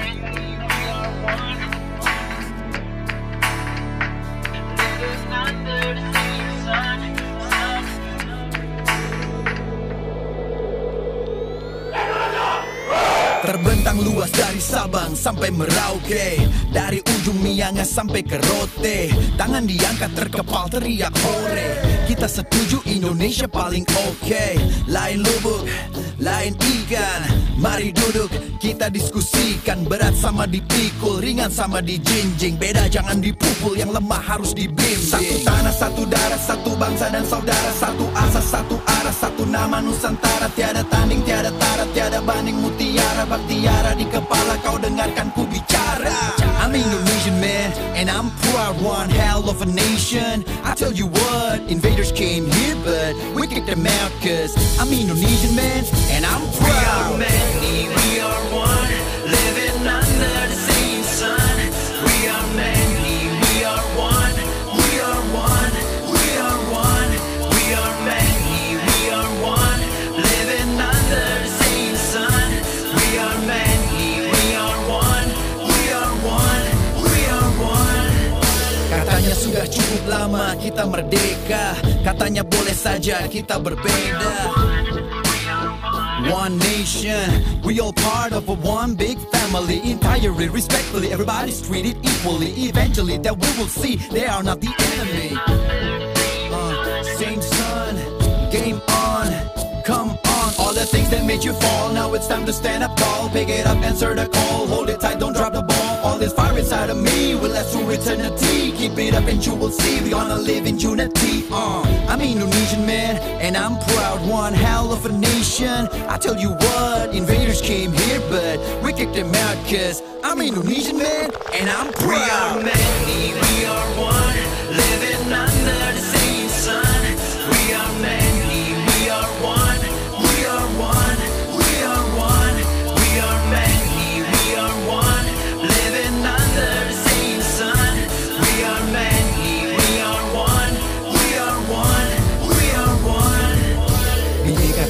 Thank you. Terbentang luas dari Sabang sampai Merauke. Dari ujung Miangas sampai ke Rote. Tangan diangkat terkepal teriak hore. Kita setuju Indonesia paling oke. Lain lubuk, lain ikan. Mari duduk, kita diskusikan. Berat sama dipikul, ringan sama dijinjing. Beda jangan dipukul, yang lemah harus dibimbing. Satu tanah, satu darah, satu bangsa dan saudara. Satu asa, satu arah, satu nama Nusantara Tiada tanding, tiada tara, tiada banding Mutiara, baktiara di kepala Kau dengarkan ku bicara. I'm Indonesian man, and I'm proud One hell of a nation. I tell you what, invaders came here But we kicked them out Cause I'm Indonesian man, and I'm proud. We are many, we are one, living Katanya sudah cukup lama kita merdeka. Katanya boleh saja kita berbeda. One nation, we all part of a one big family. Entirely respectfully, everybody's treated equally. Eventually that we will see they are not the enemy made you fall, now it's time to stand up tall. Pick it up, answer the call, hold it tight, don't drop the ball. All this fire inside of me will last through eternity. Keep it up and you will see we gonna live in unity. Uh, I'm Indonesian man, and I'm proud One hell of a nation. I tell you what, invaders came here But we kicked them out cause I'm Indonesian man, and I'm proud We are many, we are one,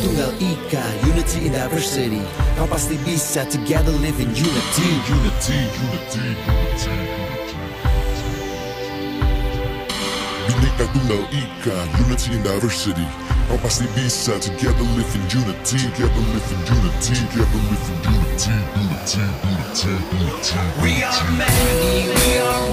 Tunggal Ika, unity in diversity Kau pasti bisa together live in unity Unity, unity, unity. Bhinneka Tunggal Ika, unity in diversity. Kau pasti bisa together live in unity, together live in unity, together live in unity, unity, unity, unity. We are many, we are